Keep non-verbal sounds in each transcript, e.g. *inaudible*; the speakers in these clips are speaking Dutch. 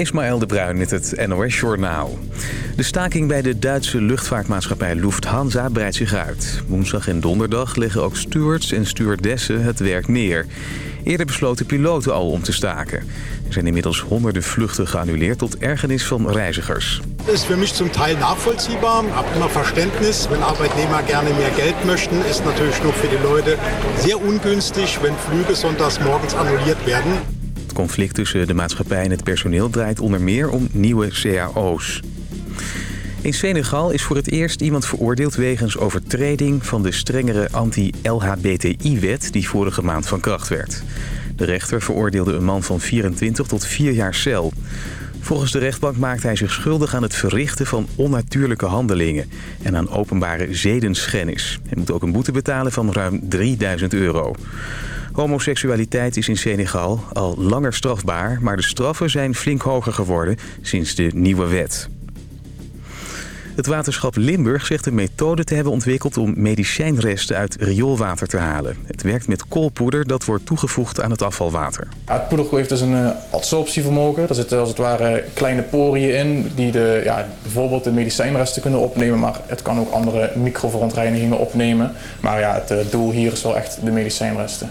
Ismaël de Bruin met het NOS Journaal. De staking bij de Duitse luchtvaartmaatschappij Lufthansa breidt zich uit. Woensdag en donderdag leggen ook stewards en stewardessen het werk neer. Eerder besloten piloten al om te staken. Er zijn inmiddels honderden vluchten geannuleerd tot ergernis van reizigers. Het is voor mij zum Teil nachvollziehbar. Heb immer Verständnis. Wenn Arbeitnehmer gerne meer geld möchten, is het natuurlijk ook voor de Leute zeer ungünstig, wenn Flüge sonntags morgens annulliert werden. Conflict tussen de maatschappij en het personeel draait onder meer om nieuwe cao's. In Senegal is voor het eerst iemand veroordeeld wegens overtreding van de strengere anti-LHBTI-wet die vorige maand van kracht werd. De rechter veroordeelde een man van 24 tot 4 jaar cel. Volgens de rechtbank maakt hij zich schuldig aan het verrichten van onnatuurlijke handelingen en aan openbare zedenschennis. Hij moet ook een boete betalen van ruim 3000 euro. Homoseksualiteit is in Senegal al langer strafbaar, maar de straffen zijn flink hoger geworden sinds de nieuwe wet. Het waterschap Limburg zegt een methode te hebben ontwikkeld om medicijnresten uit rioolwater te halen. Het werkt met koolpoeder dat wordt toegevoegd aan het afvalwater. het poeder heeft dus een uh, absorptievermogen. Er zitten als het ware kleine poriën in die de, ja, bijvoorbeeld de medicijnresten kunnen opnemen. Maar het kan ook andere microverontreinigingen opnemen. Maar ja, het uh, doel hier is wel echt de medicijnresten.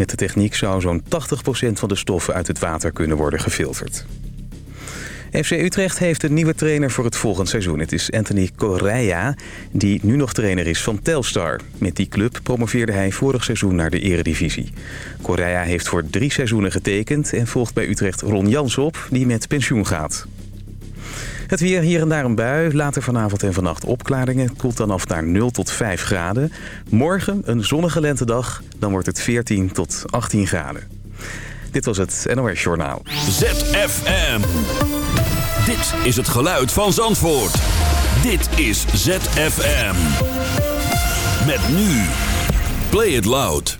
Met de techniek zou zo'n 80% van de stoffen uit het water kunnen worden gefilterd. FC Utrecht heeft een nieuwe trainer voor het volgend seizoen. Het is Anthony Correa, die nu nog trainer is van Telstar. Met die club promoveerde hij vorig seizoen naar de eredivisie. Correa heeft voor drie seizoenen getekend en volgt bij Utrecht Ron Jans op, die met pensioen gaat. Het weer hier en daar een bui. Later vanavond en vannacht opklaringen. Koelt dan af naar 0 tot 5 graden. Morgen een zonnige lentedag. Dan wordt het 14 tot 18 graden. Dit was het NOS Journaal. ZFM. Dit is het geluid van Zandvoort. Dit is ZFM. Met nu. Play it loud.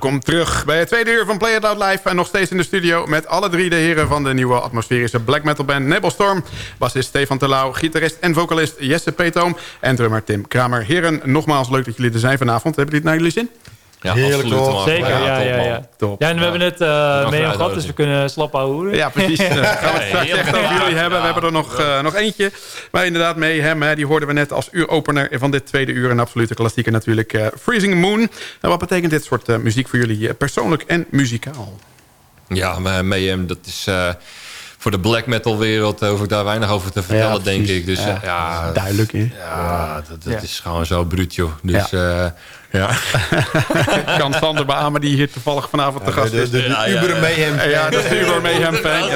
Welkom terug bij het tweede uur van Play It Loud Live. En nog steeds in de studio met alle drie de heren van de nieuwe atmosferische black metal band Nebelstorm. Bassist Stefan Terlouw, gitarist en vocalist Jesse Peetoom en drummer Tim Kramer. Heren, nogmaals leuk dat jullie er zijn vanavond. Hebben jullie het naar jullie zin? Ja, Heerlijk toch? Zeker, ja, ja, ja. Top. Ja, en we hebben het uh, mee gehad, dus we kunnen slap houden. Ja, precies. *laughs* Uh, gaan we het straks echt over jullie hebben. We hebben er nog, uh, nog eentje. Maar inderdaad, mee hem, hè, die hoorden we net als uuropener van dit tweede uur. Een absolute klassieker natuurlijk. Uh, Freezing Moon. En wat betekent dit soort muziek voor jullie persoonlijk en muzikaal? Ja, Mayhem, dat is voor de black metal wereld hoef ik daar weinig over te vertellen, ja, denk ik. Dus ja, ja duidelijk. Hè? Ja, dat, dat is gewoon zo bruut, joh. Dus ja. Ja. *laughs* kan Sander beamen die hier toevallig vanavond te gast is. De, de, de ja, Uber Mayhem Ja, dat is de Uber Mayhem fan.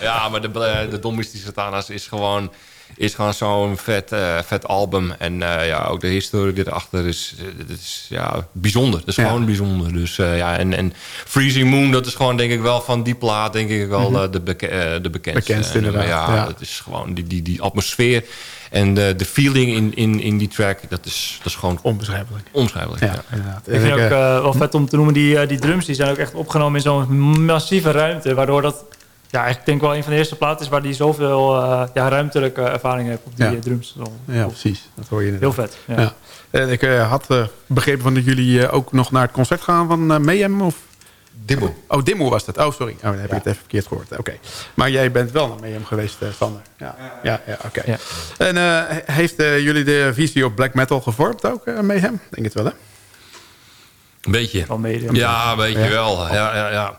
Ja, maar de, de Domestische Satanas is gewoon is gewoon zo'n vet, uh, vet album. En uh, ja, ook de historie die erachter is, is ja, bijzonder. Dat is ja. gewoon bijzonder. Dus, ja, en, en Freezing Moon, dat is gewoon denk ik wel van die plaat... denk ik wel mm -hmm. de, beke de bekendste. Bekendste inderdaad. Ja, ja, dat is gewoon die, die, die atmosfeer... En de, de feeling in, in, in die track, dat is, dat is gewoon... Onbeschrijfelijk. Onbeschrijfelijk, ja. ja. Ik vind ook uh, wel vet om te noemen, die, uh, die drums die zijn ook echt opgenomen in zo'n massieve ruimte. Waardoor dat, ja, ik denk wel een van de eerste platen is waar die zoveel uh, ja, ruimtelijke ervaring heeft op die ja. drums. Ja, precies. Dat hoor je Heel vet, ja. En ik had begrepen van dat jullie ook nog naar het concert gaan van Mayhem, of... Dimmo. Oh, Dimmo was dat. Oh, sorry. Oh, dan heb ja. ik het even verkeerd gehoord. Oké. Maar jij bent wel naar hem geweest, uh, Sander. Ja, ja, ja, oké. Okay. Ja. En uh, heeft uh, jullie de visie op black metal gevormd ook, uh, Mayhem? Denk het wel, hè? Een beetje. Ja, een beetje wel. Ja, ja, ja.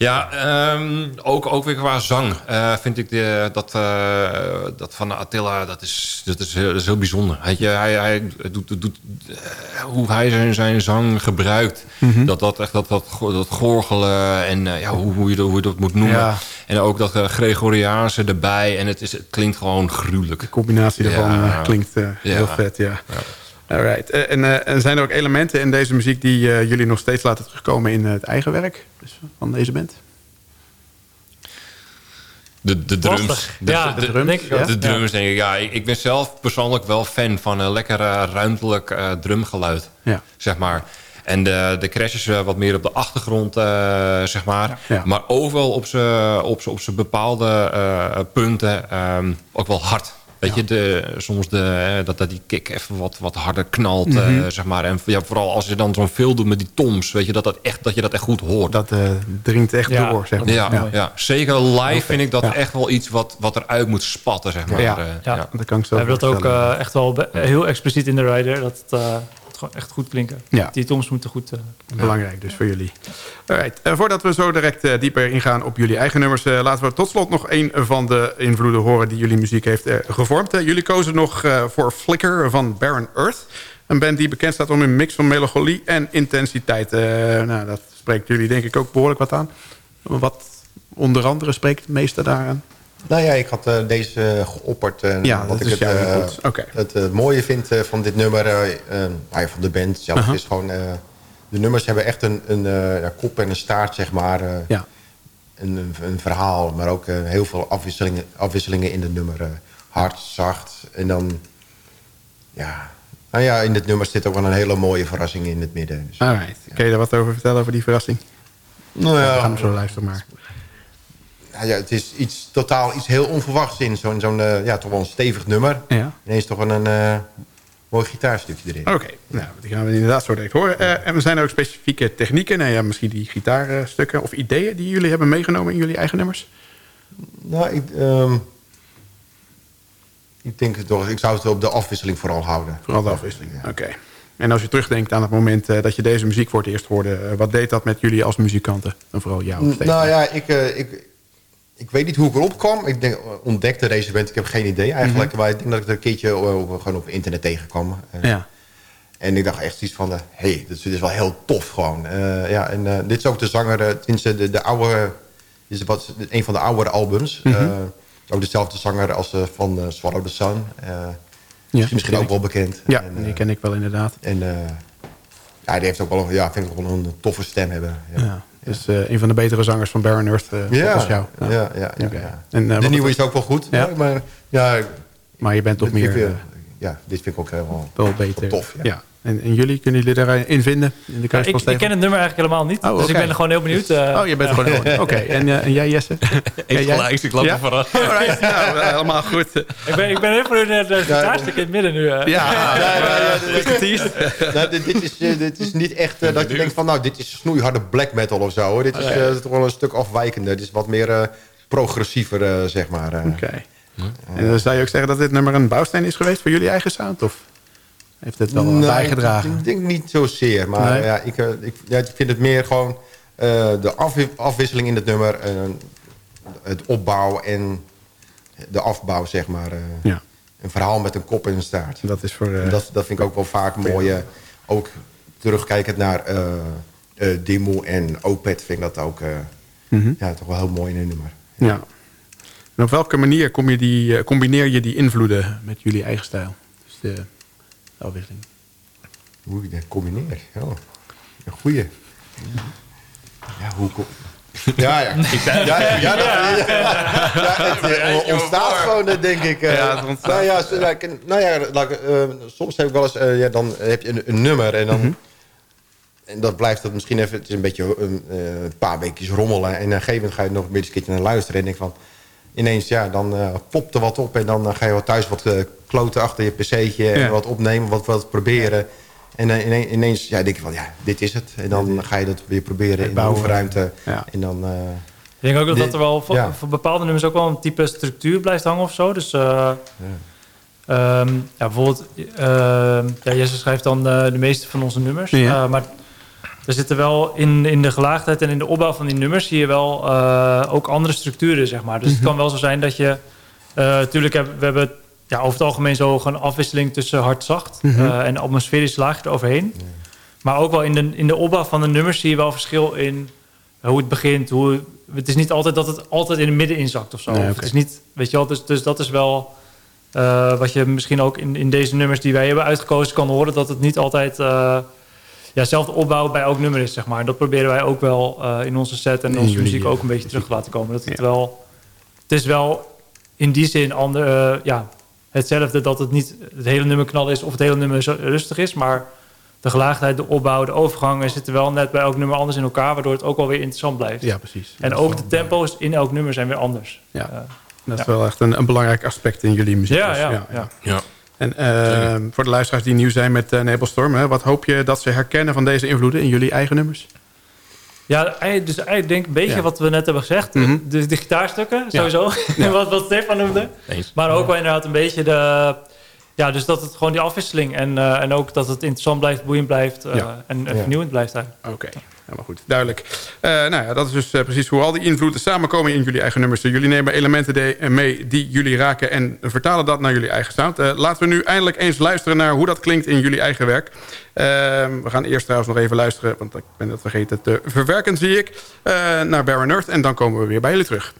Ja, um, ook, ook weer qua zang uh, vind ik de, dat, uh, dat van Attila, dat is, dat is, dat is heel bijzonder. Hij, hij, hij doet, doet, uh, hoe hij zijn, zijn zang gebruikt. Mm -hmm. dat, dat, echt, dat, dat, dat gorgelen en ja, hoe, hoe, je dat, hoe je dat moet noemen. Ja. En ook dat Gregoriaanse erbij. En het, is, het klinkt gewoon gruwelijk. De combinatie daarvan ja. klinkt heel vet, ja. Alright. Uh, en, uh, en zijn er ook elementen in deze muziek die uh, jullie nog steeds laten terugkomen in het eigen werk dus van deze band? De, de drums. De, ja, de, de drums, denk ik, ja. de drums denk ik. Ja, ik, ik, ben zelf persoonlijk wel fan van een lekker ruimtelijk drumgeluid. Ja. Zeg maar. En de, de crashes wat meer op de achtergrond, zeg maar. Ja. Maar overal op zijn op op bepaalde punten um, ook wel hard. Weet je, de, soms de, dat, dat die kick even wat, wat harder knalt, mm -hmm. uh, zeg maar. En ja, vooral als je dan zo'n veel doet met die toms, weet je, dat, dat, echt, dat je dat echt goed hoort. Dat uh, dringt echt ja, door, zeg maar. Ja, ja. ja. zeker live vind ik dat echt wel iets wat, wat eruit moet spatten, zeg maar. Ja, uh, ja. dat kan ik zo We hebben dat ook echt wel heel expliciet in de rider, dat gewoon echt goed klinken. Ja. Die toms moeten goed... Belangrijk dus voor jullie. Alright. Uh, voordat we zo direct uh, dieper ingaan op jullie eigen nummers... Uh, laten we tot slot nog een van de invloeden horen die jullie muziek heeft gevormd. jullie kozen nog voor Flicker van Barren Earth. Een band die bekend staat om een mix van melancholie en intensiteit. nou, dat spreekt jullie denk ik ook behoorlijk wat aan. Wat onder andere spreekt het meeste daaraan? Nou ja, ik had uh, deze geopperd. Uh, ja, wat ik het, uh, okay. het mooie vind van dit nummer, nou van de band zelf, -huh. is gewoon... de nummers hebben echt een, een ja, kop en een staart, zeg maar. ja. Een, een, verhaal, maar ook heel veel afwisselingen, afwisselingen in de nummer. hard, zacht en dan... Ja, nou ja, in dit nummer zit ook wel een hele mooie verrassing in het midden. Dus, Alright. Ja. Kun je daar wat over vertellen, over die verrassing? Nou ja, we gaan hem zo luisteren maar ja, het is iets totaal iets heel onverwachts in zo'n zo'n uh, ja, toch wel een stevig nummer. Ja. Ineens toch een uh, mooi gitaarstukje erin. Oké, okay. nou, die gaan we inderdaad zo direct horen. Uh, en zijn er ook specifieke technieken, nou ja, misschien die gitaarstukken of ideeën die jullie hebben meegenomen in jullie eigen nummers? Nou, ik, um, ik denk het toch, ik zou het op de afwisseling vooral houden. Vooral de afwisseling, ja. oké. Okay. En als je terugdenkt aan het moment dat je deze muziek voor het eerst hoorde... Wat deed dat met jullie als muzikanten? En vooral jou? Nou ja, ik, ik, ik weet niet hoe ik erop kwam. Ik denk, ontdekte deze band. Ik heb geen idee eigenlijk. Mhm. Maar ik denk dat ik er een keertje gewoon op internet tegenkwam. Ja. En ik dacht echt iets van... Hé, hey, dit, is wel heel tof gewoon. Uh, ja, en uh, dit is ook de zanger... Uh, de, de oude... Dit is wat, een van de oudere albums. Mm -hmm. ook dezelfde zanger als van Swallow the Sun. ja, misschien ook wel bekend. Ja, en, die ken ik wel inderdaad. En ja, die heeft ook wel, ja, vind ik wel een toffe stem hebben. Ja. ja. Dus uh, een van de betere zangers van Baron Earth, uh, ja, volgens jou. Ja, ja, ja. ja, okay. ja. En, uh, de nieuwe is ook wel goed. Ja? Maar, ja, maar je bent toch meer... Vind, ja, dit vind ik ook helemaal wel beter. tof. Ja. En, en, jullie, kunnen jullie daarin vinden? In de ja, ik, ik, ken het nummer eigenlijk helemaal niet. Oh, dus ik ben er gewoon heel benieuwd. Uh, oh, je bent gewoon heel *laughs* Oké, en, uh, en, jij Jesse? *laughs* ik gelijk, ik loop ja? verrast. Alright, *laughs* nou, helemaal goed. ik, ben, ik ben heel benieuwd naar het gitaarstuk in het midden nu. Uh. Ja, ja, dit, is, dit is niet echt dat je denkt van... nou, dit is snoeiharde black metal of zo. Hoor. Dit is toch wel een stuk afwijkender. Dit is wat meer progressiever, zeg maar. Oké. En dan zou je ook zeggen dat dit nummer een bouwsteen is geweest voor jullie eigen sound? Of heeft het wel nee, bijgedragen? Ik denk niet zozeer. Maar ja, ik, ik, ja, ik vind het meer gewoon de afwisseling in het nummer. het opbouw en de afbouw, zeg maar. ja. Een verhaal met een kop en een staart. Dat, is voor, dat, dat vind ik ook wel vaak mooi. ook terugkijkend naar Demo en Opet vind ik dat ook mm ja, toch wel heel mooi in een nummer. Ja. En op welke manier kom je die, combineer je die invloeden met jullie eigen stijl? Dus de afwisseling. Hoe ik dat combineer? Oh, een goeie. Ja, hoe... Ja, ja. *laughs* ja, ja, ja, het ontstaat gewoon, denk ik. Ja, het ontstaat. Nou ja, nou ja uh, soms heb ik wel eens... Uh, ja, dan heb je een, een nummer en dan... Mm -hmm. En dat blijft dat misschien even... Het is een beetje een paar weekjes rommelen. En op een gegeven moment ga je nog een beetje een keertje naar luisteren. En denk van... Ineens, ja, dan uh, popt er wat op. En dan ga je wat thuis wat kloten achter je pc'tje. En wat opnemen, wat, wat proberen. En uh, ineens ja, denk je van, ja, dit is het. En dan ga je dat weer proberen in de oefenruimte. En dan... Uh, ik denk ook dat, er wel voor, voor, bepaalde nummers ook wel een type structuur blijft hangen of zo. Dus uh, ja. Um, ja, bijvoorbeeld, uh, ja, Jesse schrijft dan de meeste van onze nummers. Ja. maar er zitten wel in, in de gelaagdheid en in de opbouw van die nummers... zie je wel ook andere structuren, zeg maar. Dus mm -hmm. het kan wel zo zijn dat je... natuurlijk, hebben we hebben ja, over het algemeen zo een afwisseling tussen hard-zacht mm -hmm. uh, en atmosferisch laag eroverheen. Maar ook wel in de, in de opbouw van de nummers zie je wel verschil in hoe het begint. Hoe, het is niet altijd dat het altijd in het midden inzakt of zo. Nee, okay. Het is niet, weet je wel, dus, dus dat is wel uh, wat je misschien ook in, in deze nummers die wij hebben uitgekozen kan horen. Dat het niet altijd uh, ja, zelfde opbouw bij elk nummer is, zeg maar. Dat proberen wij ook wel in onze set en in onze muziek ook een beetje terug te laten komen. Dat het wel, het is wel in die zin ander, ja, hetzelfde dat het niet het hele nummer knal is of het hele nummer rustig is. Maar de gelaagdheid, de opbouw, de overgangen zitten wel net bij elk nummer anders in elkaar. Waardoor het ook wel weer interessant blijft. Ja, precies. En ook de tempo's in elk nummer zijn weer anders. Ja, uh, dat is ja. wel echt een, een, belangrijk aspect in jullie muziek. Ja, ja, ja. ja. En uh, voor de luisteraars die nieuw zijn met uh, Nebelstorm... Hè, wat hoop je dat ze herkennen van deze invloeden in jullie eigen nummers? Ja, dus ik denk een beetje wat we net hebben gezegd. Mm -hmm. de, de, gitaarstukken, sowieso. Ja. *laughs* wat, wat Stefan noemde. Eens. Maar ook wel inderdaad een beetje de... Ja, dus dat het gewoon die afwisseling... en, uh, en ook dat het interessant blijft, boeiend blijft... Uh, ja. en, en vernieuwend blijft Oké. Okay. Helemaal goed, duidelijk. Uh, nou ja, dat is dus uh, precies hoe al die invloeden samenkomen in jullie eigen nummers. Jullie nemen elementen mee die jullie raken en vertalen dat naar jullie eigen sound. Laten we nu eindelijk eens luisteren naar hoe dat klinkt in jullie eigen werk. we gaan eerst trouwens nog even luisteren, want ik ben het vergeten te verwerken, zie ik, naar Baron Earth. En dan komen we weer bij jullie terug.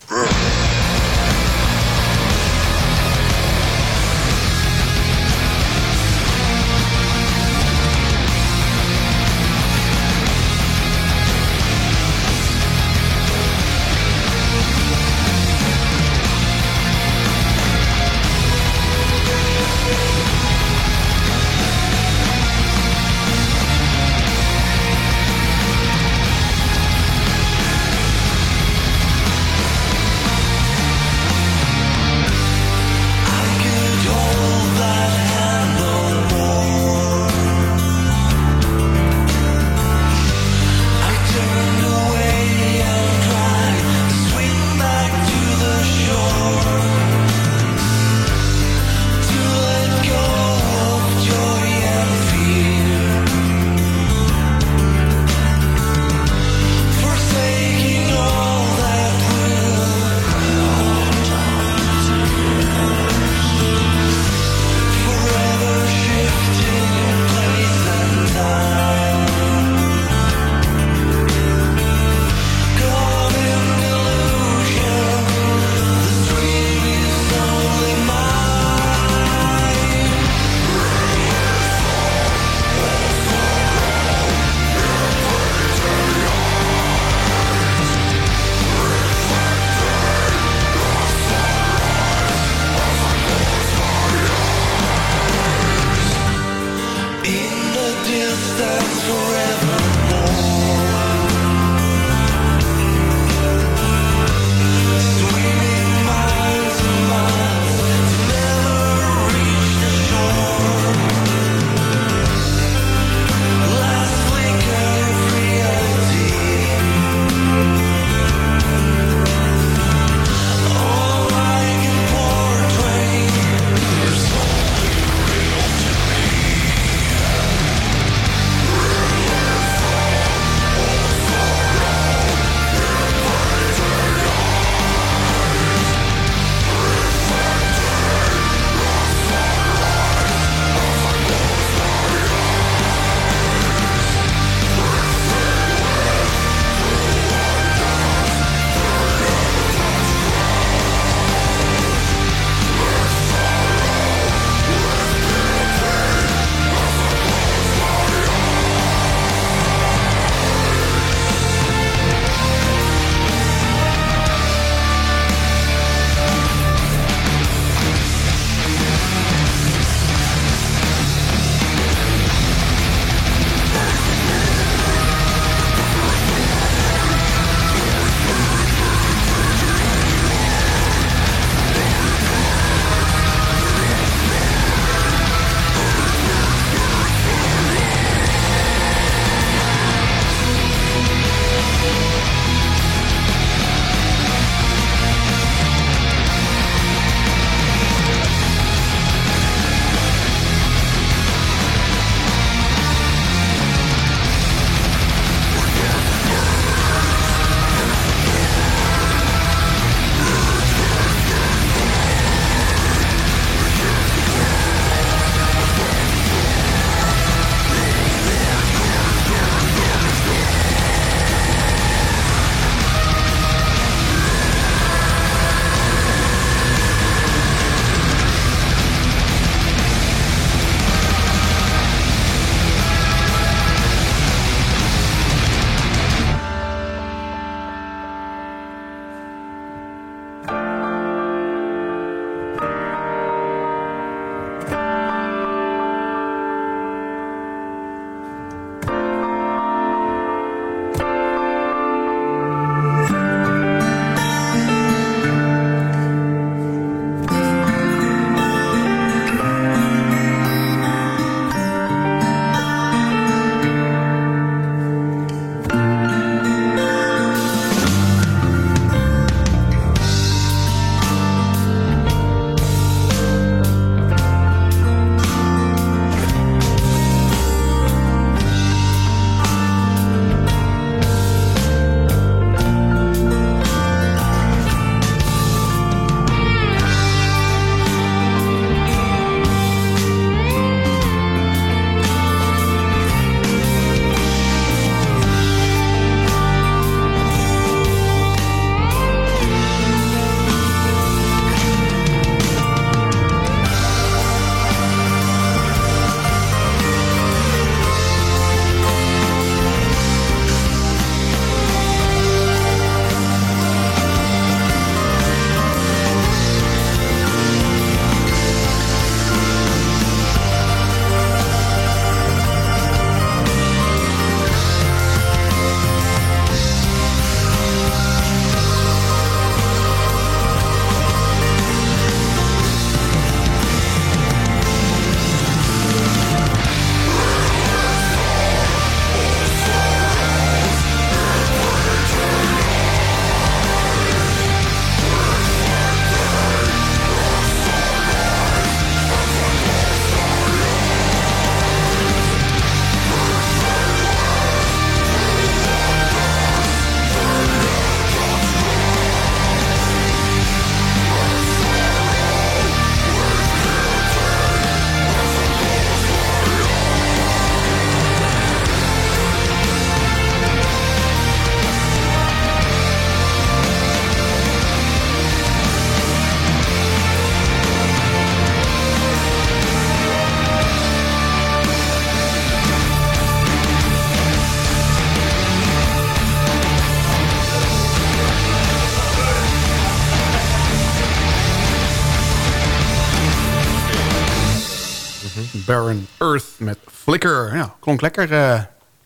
Barren Earth met Flicker. Ja, klonk lekker, uh,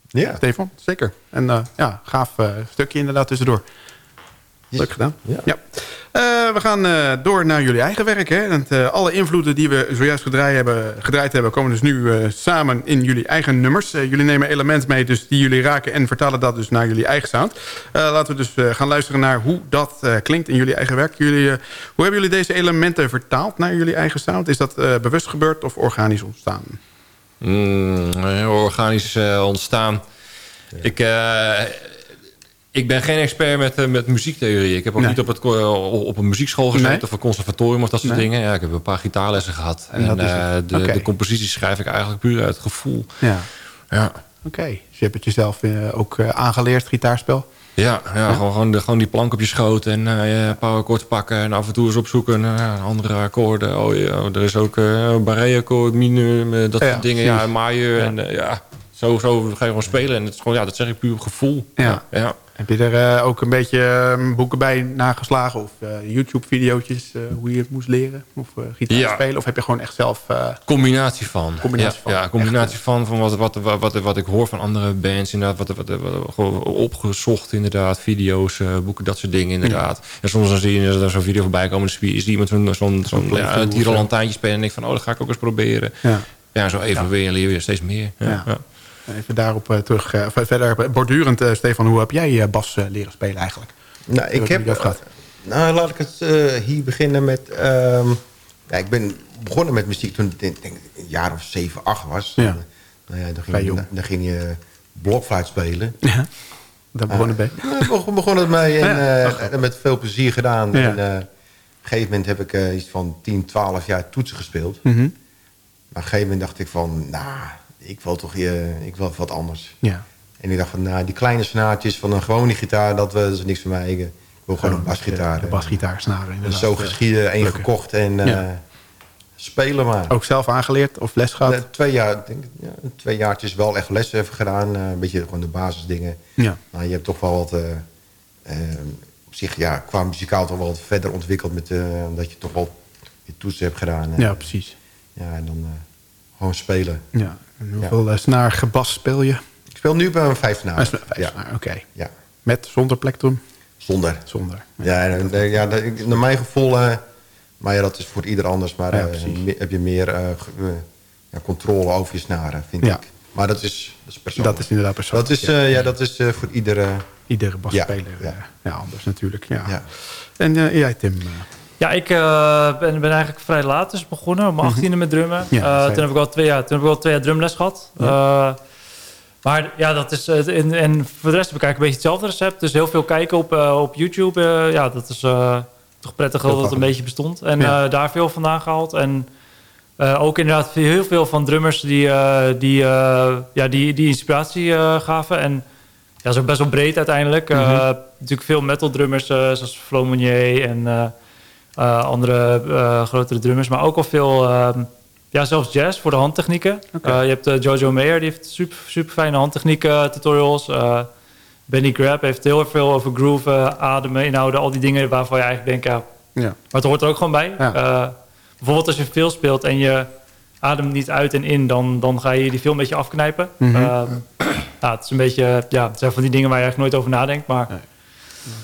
ja. Stefan. Zeker. En uh, ja, gaaf uh, stukje inderdaad tussendoor. Leuk gedaan. Ja. ja. Uh, we gaan uh, door naar jullie eigen werk. Hè? En, uh, alle invloeden die we zojuist gedraaid hebben, gedraaid hebben... komen dus nu samen in jullie eigen nummers. jullie nemen elementen mee dus die jullie raken... en vertalen dat dus naar jullie eigen sound. laten we dus gaan luisteren naar hoe dat klinkt in jullie eigen werk. Jullie, hoe hebben jullie deze elementen vertaald naar jullie eigen sound? Is dat bewust gebeurd of organisch ontstaan? Mm, organisch ontstaan. Ik ik ben geen expert met, uh, met muziektheorie. Ik heb ook niet op, het, uh, op een muziekschool gezeten of een conservatorium of dat soort dingen. Ja, ik heb een paar gitaarlessen gehad. En, en uh, de, okay. de composities schrijf ik eigenlijk puur uit gevoel. Ja. ja. Oké, okay. dus je hebt het jezelf ook aangeleerd, gitaarspel? Ja, ja, Gewoon, gewoon, de, gewoon die plank op je schoot en uh, akkoorden pakken en af en toe eens opzoeken naar andere akkoorden. Oh, ja, er is ook uh, barré-akkoord, mineur, dat soort dingen. Ja, majeur en ja, zo, zo ga je gewoon spelen. En het is gewoon, ja, dat zeg ik puur gevoel. Ja. ja. Heb je er uh, ook een beetje uh, boeken bij nageslagen? Of uh, YouTube-video's hoe je het moest leren? Of gitaar ja. spelen? Of heb je gewoon echt zelf... combinatie van. Combinatie ja, van. Ja, combinatie van, van wat, wat, wat, wat, wat, ik hoor van andere bands. Inderdaad, wat, wat, wat, opgezocht inderdaad. Video's, boeken, dat soort dingen inderdaad. Ja. En soms dan zie je er zo'n video voorbij komen. Dan is iemand zo'n zo'n zo ja, spelen. En denk van, oh, dat ga ik ook eens proberen. Ja, ja zo even weer leer je steeds meer. ja. Even daarop uh, terug. Uh, verder bordurend, uh, Stefan, hoe heb jij bas leren spelen eigenlijk? Nou, ik heb... nou, laat ik het hier beginnen met... Ehm, ja, ik ben begonnen met muziek toen ik denk, een jaar of zeven, acht was. Ja. nou ja, dan, ging je, dan, ging je blokfluit spelen. Ja, daar begon het bij. We *laughs* begon het mee en, met veel plezier gedaan. Ja. En, op een gegeven moment heb ik iets van 10, 12 jaar toetsen gespeeld. Mm -hmm. Maar op een gegeven moment dacht ik van... nou ik wil toch uh, ik wil wat anders. Ja. En ik dacht van, nou, die kleine snaartjes van een gewone gitaar, dat, dat is niks voor mij. Ik, wil gewoon een basgitaar. De basgitaar snaren, zo geschieden, één gekocht en spelen maar. Ook zelf aangeleerd of les gehad? Twee jaar, denk, ja, twee jaartjes wel echt les even gedaan. een beetje gewoon de basisdingen. Ja. Maar je hebt toch wel wat, op zich, ja, qua muzikaal toch wel wat verder ontwikkeld. Met, omdat je toch wel je toetsen hebt gedaan. ja, precies. Ja, en dan gewoon spelen. Ja, en hoeveel ja. snaar gebas speel je? Ik speel nu bij een vijf snaar. ja. oké. Ja. Met, zonder plektrum? Zonder. Zonder. Ja, ja, ja naar mijn gevoel... Uh, maar ja, dat is voor ieder anders. Maar uh, heb je meer uh, controle over je snaren, vind ik. Maar dat is, dat is persoonlijk. Dat is inderdaad persoonlijk. Dat is, ja. dat is voor iedere... Iedere basspeler. Ja, ja. anders natuurlijk. Ja. En jij, Tim? Ja, ik uh, ben, ben, eigenlijk vrij laat dus begonnen. Om 18e mhm. met drummen. Ja, uh, toen, heb ik al twee jaar, toen heb ik al twee jaar drumles gehad. Uh, maar ja, dat is... En, en voor de rest heb ik eigenlijk een beetje hetzelfde recept. Dus heel veel kijken op, op YouTube. ja, dat is toch prettig dat het een beetje bestond. En ja. daar veel vandaan gehaald. En ook inderdaad heel veel van drummers die, die, ja, die, die inspiratie gaven. En ja, dat is ook best wel breed uiteindelijk. Mm -hmm. natuurlijk veel metal drummers zoals Flo Monnier en... Eh, andere uh, grotere drummers. Maar ook al veel, ehm, ja, zelfs jazz voor de handtechnieken. Okay. Eh, je hebt Jojo Mayer, die heeft super, super fijne handtechnieken tutorials. Benny Grab heeft heel veel over groove, ademen, inhouden. Al die dingen waarvan je eigenlijk denkt, ja, ja. maar het hoort er ook gewoon bij. bijvoorbeeld als je veel speelt en je ademt niet uit en in, dan, dan ga je die veel een beetje afknijpen. Mm -hmm. ja, het is een beetje, ja, het zijn van die dingen waar je eigenlijk nooit over nadenkt, maar... Nee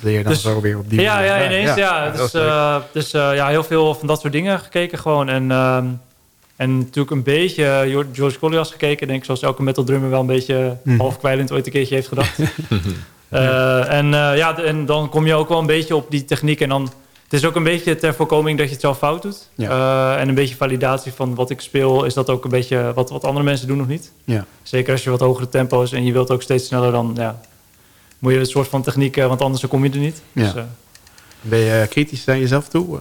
leer je dan dus, zo weer op die ja, manier. Ja, ineens. Ja, ja. Dus, uh, dus uh, ja, heel veel van dat soort dingen gekeken gewoon. En, uh, en natuurlijk een beetje George Collias gekeken. Denk ik, zoals elke metal drummer wel een beetje mm. halfkwijlend ooit een keertje heeft gedacht. *laughs* en, ja, en dan kom je ook wel een beetje op die techniek. En dan, het is ook een beetje ter voorkoming dat je het zelf fout doet. Ja. en een beetje validatie van wat ik speel. Is dat ook een beetje wat, wat andere mensen doen nog niet. Ja. Zeker als je wat hogere tempo's en je wilt ook steeds sneller dan... Ja, moet je een soort van techniek, eh, want anders kom je er niet. Ja. Dus, eh, ben je kritisch naar jezelf toe?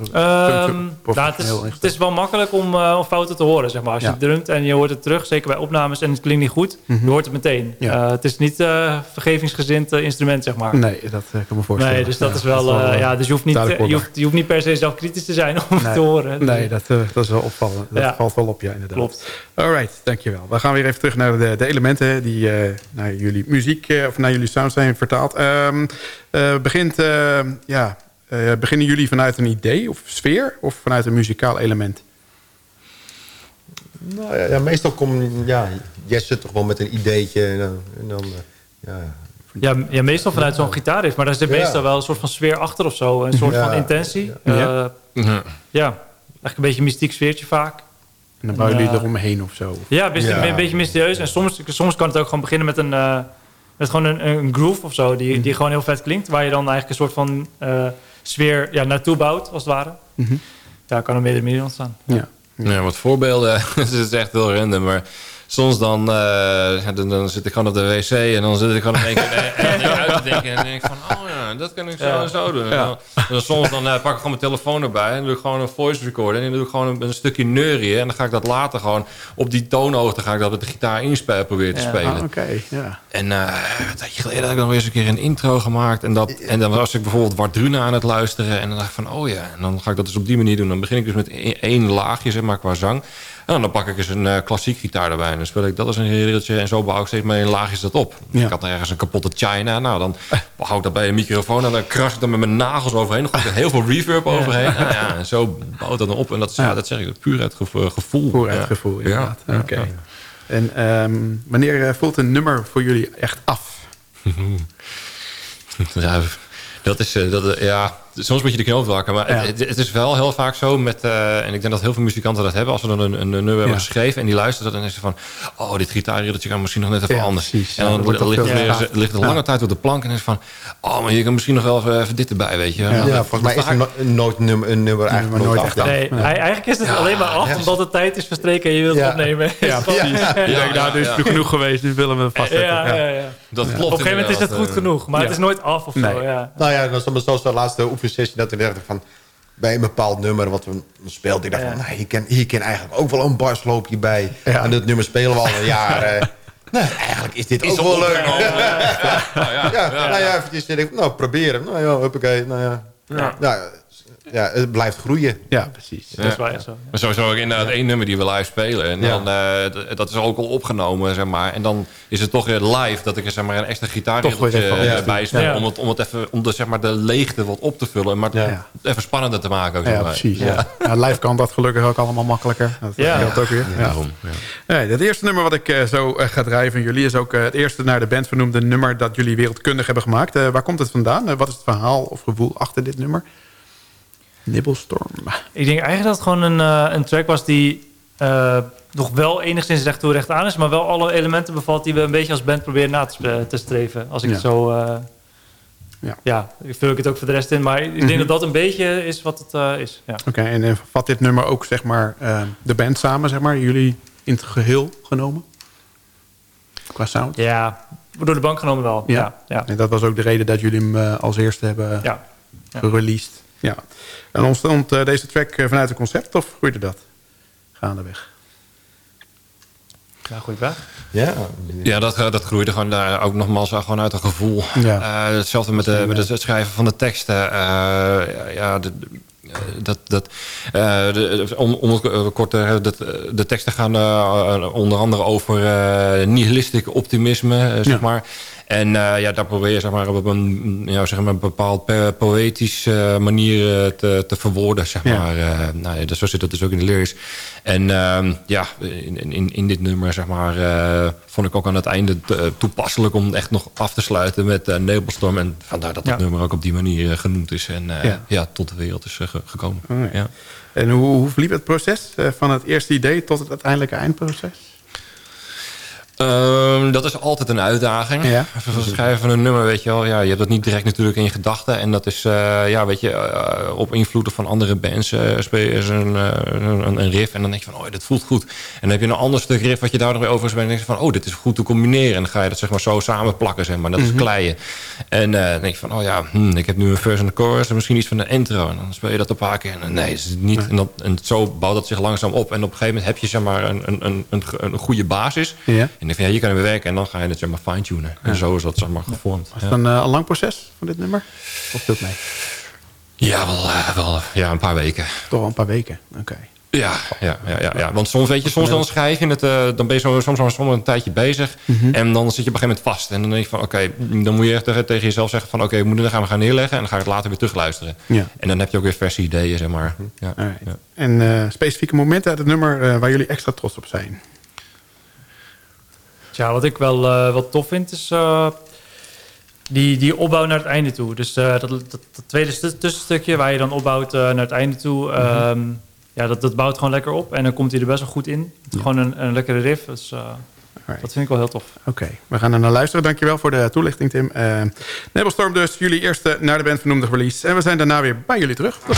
Um, het, is, het, is, wel makkelijk om, uh, fouten te horen. Zeg maar. Als je drumt en je hoort het terug, zeker bij opnames... en het klinkt niet goed, mm je hoort het meteen. Uh, het is niet uh, vergevingsgezind instrument, zeg maar. Nee, dat kan me voorstellen. Nee, dus dat is wel... ja, dus je hoeft, niet, je, hoeft, je hoeft niet per se zelf kritisch te zijn *laughs* om het te horen. Nee, dat, dat is wel opvallend. Dat valt wel op, ja, inderdaad. Klopt. Alright, dankjewel. We gaan weer even terug naar de, de elementen... die naar jullie muziek of naar jullie sound zijn vertaald. Um, begint, ja uh, beginnen jullie vanuit een idee of sfeer of vanuit een muzikaal element? Nou ja, ja meestal komt ja, Jesse toch wel met een ideetje. En dan, en dan ja, ja, ja, meestal vanuit zo'n gitaar Maar daar zit meestal wel een soort van sfeer achter of zo. Een soort van intentie. Ja. ja, eigenlijk een beetje een mystiek sfeertje vaak. En dan bouwen jullie eromheen of zo? Ja, een beetje, een beetje mysterieus. En soms, soms kan het ook gewoon beginnen met een, uh, met gewoon een, een, groove of zo. Die, die gewoon heel vet klinkt. Waar je dan eigenlijk een soort van uh, sfeer ja, naartoe bouwt, als het ware. Mm -hmm. Daar kan er meerdere meer ontstaan. Ja. Ja, wat voorbeelden. *laughs* het is echt heel random, maar soms dan, uh, dan, dan, zit ik gewoon op de wc en dan zit ik gewoon in één keer *laughs* uit te denken. En dan denk ik van, oh dat kan ik zo en zo doen. En dan, soms dan uh, pak ik gewoon mijn telefoon erbij en doe ik gewoon een voice recorder. En dan doe ik gewoon een, een stukje neurien. En dan ga ik dat later gewoon op die toonhoogte ga ik dat met de gitaar inspelen, proberen te spelen. Ah. En uh, een tijdje geleden had ik nog eens een keer een intro gemaakt. En, dat, en dan was ik bijvoorbeeld Wardruna aan het luisteren. En dan dacht ik van, oh ja, en dan ga ik dat dus op die manier doen. Dan begin ik dus met e-, één laagje, zeg maar, qua zang. En dan pak ik eens een uh, klassiek gitaar erbij. En dan speel ik dat als een reeltje. En zo bouw ik steeds een laagjes dat op. Ik had ergens een kapotte China. Nou, dan hou ik dat bij een microfoon. En dan kras ik dan met mijn nagels overheen. Dan gooi ik er heel veel reverb *laughs* overheen. Nou, ja, en zo bouwt dat dan op. En dat, ja. dat zeg ik puur uit gevoel. Puur uit gevoel, inderdaad. Ja. Oké. En um, wanneer eh, voelt een nummer voor jullie echt af? *laughs* ja, dat is... Dat, ja, soms moet je de knoop wakken. Maar het, het, is wel heel vaak zo met... Uh, en ik denk dat heel veel muzikanten dat hebben. Als we dan een, een, nummer hebben geschreven en die luisteren... dan is ze van... Oh, dit gitaarriddeltje kan misschien nog net even anders. Precies, en dan, dan ligt, er, ligt er lange tijd op de plank. En is van... Oh, maar je kan misschien nog wel even, dit erbij, weet je. Ja, volgens mij is er nooit een nummer, een nummer eigenlijk nooit af. Nee, eigenlijk is het alleen maar af omdat de tijd is verstreken en je wilt het opnemen. Ja, precies. Je denkt, nou, dit is genoeg geweest. Nu willen we vastzetten. Ja, ja, ja. Dat klopt. Op een gegeven moment is het goed genoeg. Maar het is nooit af of zo. Nou ja, zoals de laatste oefensessie dat ik dacht van bij een bepaald nummer wat we speelden. Ik dacht van, nou, hier, ken, hier ken eigenlijk ook wel een barsloopje bij. En dat nummer spelen we al een jaar. *laughs* nou, eigenlijk is dit ook wel leuk. *laughs* ja, ja, ja, nou ja, eventjes, nou, proberen. Nou ja, huppakee, nou ja. ja. Ja het blijft groeien. Ja, precies. Dat is waar zo. Maar sowieso ook inderdaad één nummer die we live spelen. En dan, uh, dat is ook al opgenomen, zeg maar. En dan is het toch weer live dat ik er zeg maar, een extra gitaarritje bij speel. Om, het, om, het even, om de, zeg maar, de leegte wat op te vullen. Maar het even spannender te maken. Ook, ja, precies. Ja. live kan dat gelukkig ook allemaal makkelijker. Dat geldt ook weer. Ja. Daarom, Nee, het eerste nummer wat ik uh, zo uh, ga draaien van jullie... is ook het eerste naar de band vernoemde nummer... dat jullie wereldkundig hebben gemaakt. waar komt het vandaan? wat is het verhaal of gevoel achter dit nummer? Nibbelstorm. Ik denk eigenlijk dat het gewoon een, uh, een track was die uh, nog wel enigszins recht toe recht aan is... maar wel alle elementen bevat die we een beetje als band proberen na te, te streven. Als ik het zo... Uh, ja. ja, ik vul ik het ook voor de rest in. Maar ik denk mhm. dat dat een beetje is wat het is. Ja. Oké, okay, en vat dit nummer ook zeg maar de band samen, zeg maar? Jullie in het geheel genomen? Qua sound? Ja, door de bank genomen wel. Ja, ja. En dat was ook de reden dat jullie hem als eerste hebben ja. gereleased. Ja. En ontstond uh, deze track eh, vanuit een concept of groeide dat gaandeweg? Ja, goede vraag. Ja, ja dat, eh, dat groeide gewoon daar ook nogmaals gewoon uit een gevoel. Ja. Uh, hetzelfde met, de, met het schrijven van de teksten. Uh, ja, de, dat, dat, uh, de, om, om het kort de, de teksten gaan onder andere over nihilistic optimisme, zeg maar. En uh, ja, daar probeer je zeg maar, op een, ja, zeg maar, een bepaald poëtische manier eh, te, te verwoorden. Zeg maar. Uh, nou, ja, zo zit het dus ook in de lyrics. En uh, ja, in, in, in dit nummer zeg maar, vond ik ook aan het einde toepasselijk om echt nog af te sluiten met uh, Nebelstorm. En vandaar dat het nummer ook op die manier genoemd is en ja. ja. tot de wereld is gekomen. Oh, ja. En hoe, hoe verliep het proces van het eerste idee tot het uiteindelijke eindproces? Um, dat is altijd een uitdaging. Ja. schrijven van een nummer, weet je wel. Ja, je hebt dat niet direct natuurlijk in je gedachten. En dat is, uh, ja, weet je, uh, op invloeden van andere bands uh, speel je een, een, een, riff. En dan denk je van, oh, dit voelt goed. En dan heb je een ander stuk riff wat je daar nog weer over is. En dan denk je van, oh, dit is goed te combineren. En dan ga je dat zeg maar zo samen plakken, zeg maar. Dat is mhm. kleien. En dan denk je van, oh ja, hm, ik heb nu een verse en een chorus. En misschien iets van een intro. En dan speel je dat een paar keer. En nee, is het niet. En, dat, en zo bouwt dat zich langzaam op. En op een gegeven moment heb je zeg maar een, een, een, een, goede basis. Ja. En van, ja, hier kan je weer werken. En dan ga je het zeg maar fine-tunen. En zo is dat zeg maar gevormd. Was het een, uh, een lang proces van dit nummer? Of speelt mee? Ja, wel, uh, wel ja, een paar weken. Toch wel een paar weken, oké. Ja, ja, ja, ja, ja, want soms weet je, soms dan schrijf je het, uh, dan ben je zo, soms, soms een tijdje bezig mhm. en dan zit je op een gegeven moment vast. En dan denk je van, oké, dan moet je echt tegen, tegen jezelf zeggen van, oké, okay, we moeten gaan we gaan neerleggen en dan ga ik het later weer terugluisteren. Ja. En dan heb je ook weer verse ideeën, zeg maar. Ja, ja. En uh, specifieke momenten uit het nummer uh, waar jullie extra trots op zijn? Ja, wat ik wel wat tof vind is die, die opbouw naar het einde toe. Dus dat, dat, dat, tweede tussenstukje waar je dan opbouwt naar het einde toe... Mhm. Ehm, ja, dat, dat bouwt gewoon lekker op. En dan komt hij er best wel goed in. Gewoon een, een lekkere riff. Dus dat vind ik wel heel tof. Oké, we gaan er naar luisteren. Dankjewel voor de toelichting, Tim. Uh, Nebelstorm dus, jullie eerste naar de band vernoemde release. En we zijn daarna weer bij jullie terug. Tot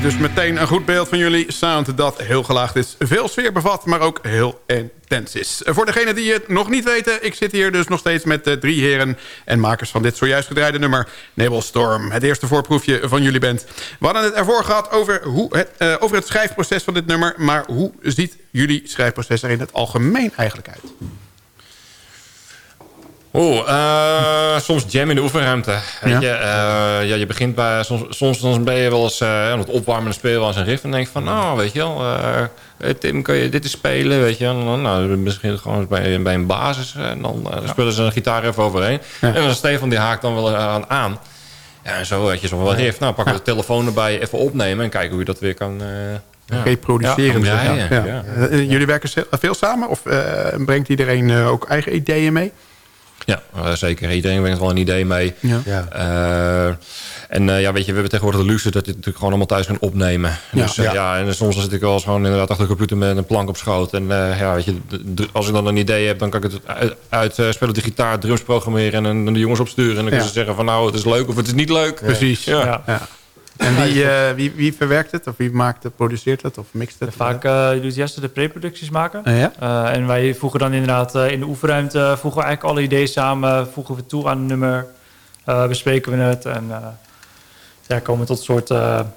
geeft dus meteen een goed beeld van jullie sound... dat heel gelaagd is, veel sfeer bevat, maar ook heel intens is. Voor degenen die het nog niet weten... ik zit hier dus nog steeds met de drie heren... en makers van dit zojuist gedraaide nummer Nebelstorm. Het eerste voorproefje van jullie band. We hadden het ervoor gehad over, hoe uh, over het schrijfproces van dit nummer... maar hoe ziet jullie schrijfproces er in het algemeen eigenlijk uit? Oeh, uh, soms jam in de oefenruimte. Weet ja? je, uh, ja, je begint bij... Soms, soms, ben je wel eens uh, aan het opwarmen en spelen wel eens een riff... en denk van, nou, weet je wel... Tim, kun je dit eens spelen, weet je? Nou, misschien gewoon bij, bij een basis... en dan ja. spelen ze een gitaar even overheen. Ja. En dan Stefan die haakt dan wel aan. aan. Ja, en zo, weet je, zo wel riff. Nou, pak de telefoon erbij, even opnemen... en kijken hoe je dat weer kan... Ja. Reproduceren. Ja, ja, Jullie werken veel samen? Of brengt iedereen ook eigen ideeën mee? Ja, uh, zeker. Iedereen brengt wel een idee mee. Ja. Uh, en uh, ja, weet je, we hebben tegenwoordig de luxe dat je het natuurlijk gewoon allemaal thuis kan opnemen. Ja. Dus ja. en soms zit ik wel eens gewoon inderdaad achter de computer met een plank op schoot. En ja, weet je, als ik dan een idee heb, dan kan ik het uit, uit spelen de gitaar, drums programmeren en, de jongens opsturen. En dan kunnen ze zeggen van nou, het is leuk of het is niet leuk. Precies. ja. En *laughs* wie, uh, wie, wie, verwerkt het? Of wie maakt het, produceert het of mixt het? Vaak uh, doet Jesse de preproducties maken. Uh, ja? en wij voegen dan inderdaad in de oefenruimte... voegen we eigenlijk alle ideeën samen, voegen we toe aan een nummer... bespreken we het en ja, komen we tot een soort... ja,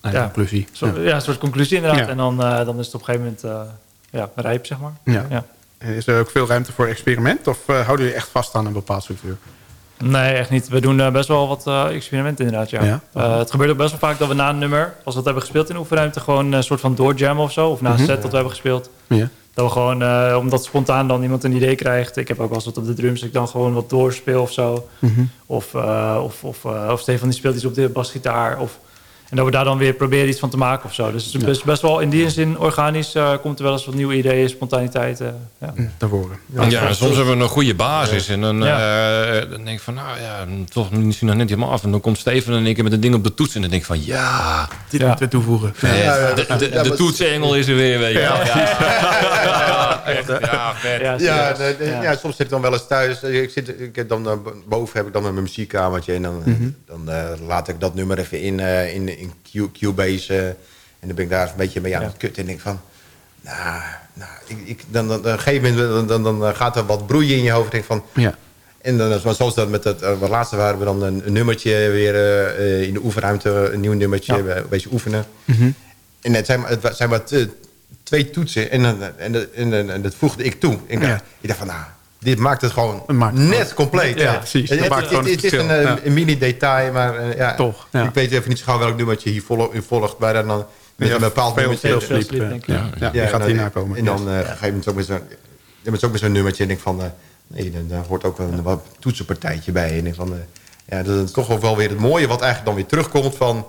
conclusie. Soort, ja. een soort conclusie inderdaad. En dan, dan is het op een gegeven moment ja, rijp, zeg maar. Ja. Is er ook veel ruimte voor experiment? Of houden jullie echt vast aan een bepaalde structuur? Nee, echt niet. We doen uh, best wel wat uh, experimenten inderdaad, ja. ja? Uh, het gebeurt ook best wel vaak dat we na een nummer... als we dat hebben gespeeld in de oefenruimte... gewoon een soort van doorjammen of zo. Of na een mhm. set dat we hebben gespeeld. Ja. Dat we gewoon, omdat spontaan dan iemand een idee krijgt... ik heb ook wel eens wat op de drums... dat ik dan gewoon wat doorspeel of zo. -hmm. Of, of, of, of Stefan die speelt iets op de basgitaar... of en dat we daar dan weer proberen iets van te maken of zo. Dus het is best, best wel in die zin organisch uh, komt er wel eens wat nieuwe ideeën, spontaniteit. Uh, ja. Daarvoor. Ja, ja soms hebben we een goede basis. En dan, ja. uh, dan denk ik van, nou ja, toch misschien nog net helemaal af. En dan komt Steven en ik met een ding op de toets. En dan denk ik van, ja. Dit moeten we toevoegen. de, de, de, de toetsengel is er weer, weet je Ja, ja, vet. Ja, ja, soms zit ik dan wel eens thuis. Ik zit, ik heb dan, boven heb ik dan mijn muziekkamertje. En dan, mm -hmm. dan laat ik dat nummer even in, in in Cubase. Uh, en dan ben ik daar een beetje mee aan het kutten. En denk van, nou, nou ik, ik, dan, dan, dan, gegeven moment dan, dan, dan gaat er wat broeien in je hoofd. Denk van, ja. En dan, zoals dat met het uh, laatste waren we dan een, een nummertje weer uh, in de oefenruimte. Een nieuw nummertje, ja. een beetje oefenen. Mm -hmm. En het zijn, het zijn maar twee toetsen. En, en, en, en, en, dat voegde ik toe. En ja. ik dacht van, nou, dit maakt het gewoon net compleet. Ja, precies. Het, het, het, het is een, een, mini detail, maar uh, ja, Toch, ik weet even niet zo gauw welk nummertje hier volgt, volgt waar dan met een bepaald nummertje... Sleep, denk ik. Ja, ja, die gaat hierna komen. En dan een gegeven moment ook met zo'n ook met zo'n nummertje en denk van... Uh, nee, daar hoort ook wel een wat toetsenpartijtje bij. En denk van, ja, dat is toch ook wel weer het mooie wat eigenlijk dan weer terugkomt van...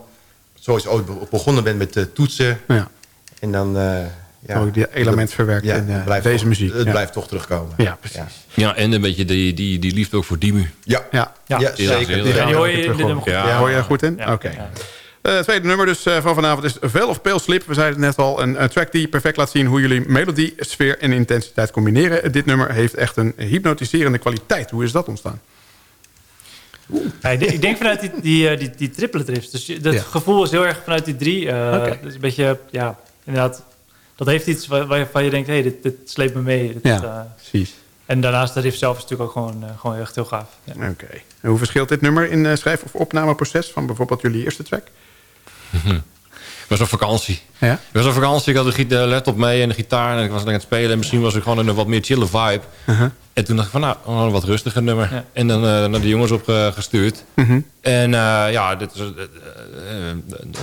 zoals je ooit begonnen bent met toetsen. Ja. En dan ja, ook die element verwerkt in uh, deze muziek. Het blijft toch terugkomen. Ja, precies. Ja, en een beetje die, die, die liefde ook voor Dimu. Ja, ja. ja. zeker. Die, hoor je in de Ja, hoor je goed in? Oké. Okay. Uh, het tweede nummer dus uh, van vanavond is Vel of Pale Slip. We zeiden het net al, een, een, track die perfect laat zien... hoe jullie melodie, sfeer en intensiteit combineren. Dit nummer heeft echt een hypnotiserende kwaliteit. Hoe is dat ontstaan? Ja, ik denk vanuit die, die, die, die triple drifts. Dus het gevoel is heel erg vanuit die drie. Uh, okay. Dus een beetje, ja, inderdaad dat heeft iets waarvan je denkt, hé, hey, dit, dit sleept me mee. Dit, ja, uh, precies. En daarnaast de riff zelf is natuurlijk ook gewoon, uh, gewoon echt heel gaaf. Ja. Oké. En hoe verschilt dit nummer in uh, schrijf- of opnameproces van bijvoorbeeld jullie eerste track? *laughs* Ik was op vakantie. Ja? Ik was op vakantie, ik had de laptop mee en de gitaar... en ik was aan het spelen. En misschien was ik gewoon in een wat meer chille vibe. Uh -huh. En toen dacht ik van, nou, een wat rustiger nummer. Ja. En dan uh, naar de jongens op uh, gestuurd. Uh mhm. -huh. En uh, ja, dit is,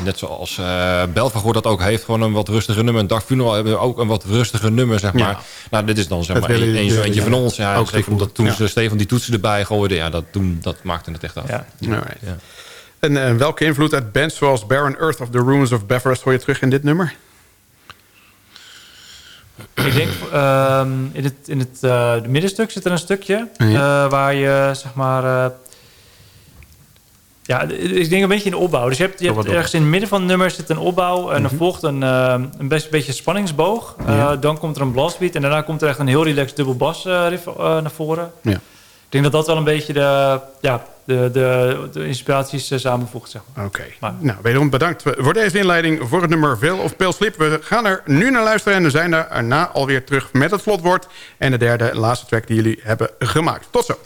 net zoals uh, Belfagor dat ook heeft... gewoon een wat rustiger nummer. En Dag Funeral hebben ook een wat rustiger nummer, zeg maar. Ja. Nou, dit is dan zeg maar een, een eentje van ons. Ja, ook Stefan, dat toen ja. Stefan die toetsen erbij gooide... ja, dat, toen, dat maakte het echt af. Ja. En uh, welke invloed uit bands zoals Barren Earth of The Ruins of Beverest... hoor je terug in dit nummer? Ik denk, um, in het, in het uh, de middenstuk zit er een stukje... Ja. Uh, waar je, zeg maar... ja, ik denk een beetje in de opbouw. Dus je hebt, je hebt ergens in het midden van het nummer zit een opbouw... en dan volgt een, een best beetje spanningsboog. Ja. Dan komt er een blastbeat... en daarna komt er echt een heel relaxed dubbel bas riff naar voren. Ja. Ik denk dat dat wel een beetje de, ja, de, de, de inspiraties samenvoegt. Zeg maar. Oké. Nou, wederom bedankt voor deze inleiding voor het nummer Veel of Pale Slip. We gaan er nu naar luisteren en we zijn daarna alweer terug met het vlotwoord... en de derde laatste track die jullie hebben gemaakt. Tot zo.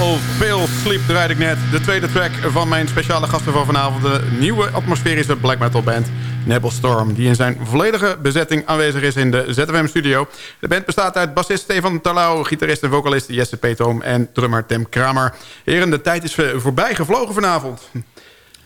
Of Veel Sleep draaide ik net. De tweede track van mijn speciale gasten van vanavond. De nieuwe atmosferische black metal band Nebel Storm. Die in zijn volledige bezetting aanwezig is in de ZFM studio. De band bestaat uit bassist Stefan Talau, gitarist en vocalist Jesse Peetoom en drummer Tim Kramer. Heren, de tijd is voorbij gevlogen vanavond.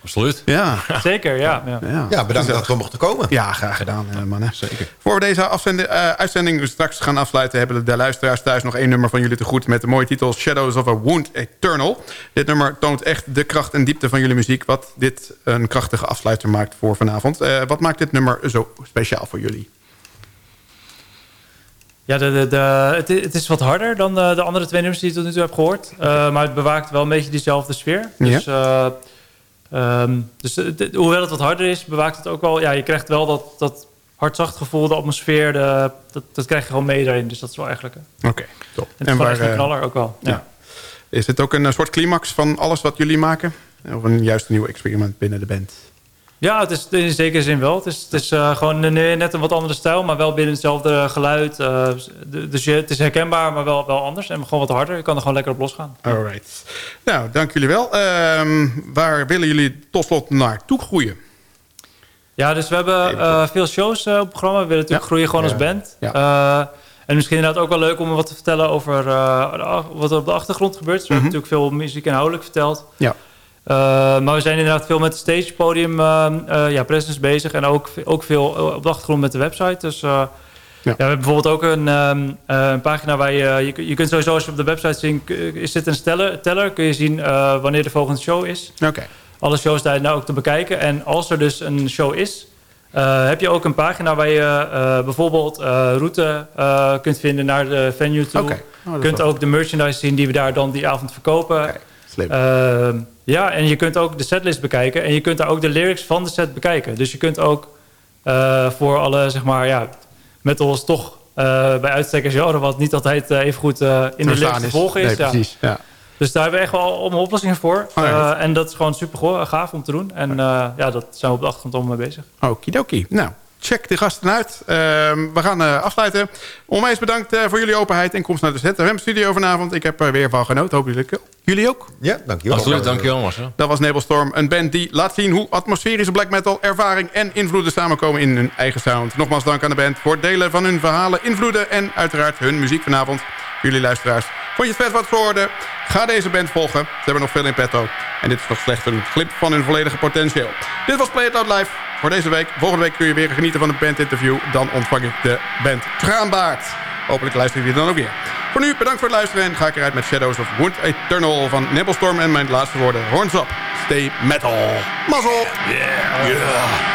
Absoluut. Ja. Zeker, ja. Ja, ja bedankt dat we mochten komen. Ja, graag gedaan, eh, mannen. Zeker. Voor we deze uh, uitzending straks gaan afsluiten... hebben de luisteraars thuis nog één nummer van jullie te goed... met de mooie titel Shadows of a Wound Eternal. Dit nummer toont echt de kracht en diepte van jullie muziek... wat dit een krachtige afsluiter maakt voor vanavond. Uh, wat maakt dit nummer zo speciaal voor jullie? Ja, de, de, de, het, het, is wat harder dan de, de, andere twee nummers die je tot nu toe hebt gehoord. Uh, maar het bewaakt wel een beetje diezelfde sfeer. Dus... Ja. Um, dus hoewel het wat harder is, bewaakt het ook wel... Ja, je krijgt wel dat, dat hardzacht gevoel, de atmosfeer, de, dat, dat krijg je gewoon mee daarin. Dus dat is wel eigenlijk... Oké, okay, top. En, en waar, echt een eh, knaller ook wel. Ja. ja. Is het ook een soort climax van alles wat jullie maken? Of een juist nieuw experiment binnen de band? Ja, het is in zekere zin wel. Het is, het is uh, gewoon een, net een wat andere stijl, maar wel binnen hetzelfde geluid. Uh, dus je, het is herkenbaar, maar wel, wel anders. En gewoon wat harder. Je kan er gewoon lekker op losgaan. Alright. Nou, dank jullie wel. Uh, waar willen jullie tot slot naartoe groeien? Ja, dus we hebben uh, veel shows op het programma. We willen natuurlijk groeien gewoon als band. Ja. en misschien inderdaad ook wel leuk om wat te vertellen over wat er op de achtergrond gebeurt. Dus we hebben mhm. natuurlijk veel muziek inhoudelijk verteld. Ja. Uh, maar we zijn inderdaad veel met het stage podium uh, uh, ja, presence bezig. En ook, ook veel op de achtergrond met de website. Dus ja. ja. we hebben bijvoorbeeld ook een, um, een pagina waar je, je... Je kunt sowieso als je op de website zien... Is dit een teller, teller kun je zien wanneer de volgende show is. Oké. Alle shows daar nou ook te bekijken. En als er dus een show is... heb je ook een pagina waar je bijvoorbeeld route kunt vinden naar de venue toe. Okay. Oh, je kunt ook de merchandise zien die we daar dan die avond verkopen. Okay. Slim. Ehm, ja, en je kunt ook de setlist bekijken. En je kunt daar ook de lyrics van de set bekijken. Dus je kunt ook uh, voor alle, zeg maar, ja, metals toch uh, bij uitstek genre... wat niet altijd uh, even goed in de lyrics te volgen is. Nee, ja. precies, ja. Dus daar hebben we echt wel allemaal oplossingen voor. Oh, en dat is gewoon super gaaf om te doen. En ja, dat zijn we op de achtergrond allemaal mee bezig. Okidoki. Nou, check de gasten uit. Uh, we gaan uh, afsluiten. Onwijs bedankt uh, voor jullie openheid en komst naar de ZFM-studio vanavond. Ik heb er weer van genoten. Hoop jullie, jullie ook? Ja, dankjewel. Absoluut, dankjewel Marcel. Dat was Nebelstorm, een band die laat zien hoe atmosferische black metal, ervaring en invloeden samenkomen in hun eigen sound. Nogmaals dank aan de band voor het delen van hun verhalen, invloeden en uiteraard hun muziek vanavond. Jullie luisteraars. Vond je het vet wat hoorde? Ga deze band volgen. Ze hebben nog veel in petto. En dit is nog slechts een glip van hun volledige potentieel. Dit was Play It Out Live voor deze week. Volgende week kun je weer genieten van een bandinterview. Dan ontvang ik de band Traanbaard. Hopelijk luister je dan ook weer. Voor nu bedankt voor het luisteren en ga ik eruit met Shadows of Wood Eternal van Nebelstorm. En mijn laatste woorden, horns up, stay metal. Mazzel! Yeah! Yeah!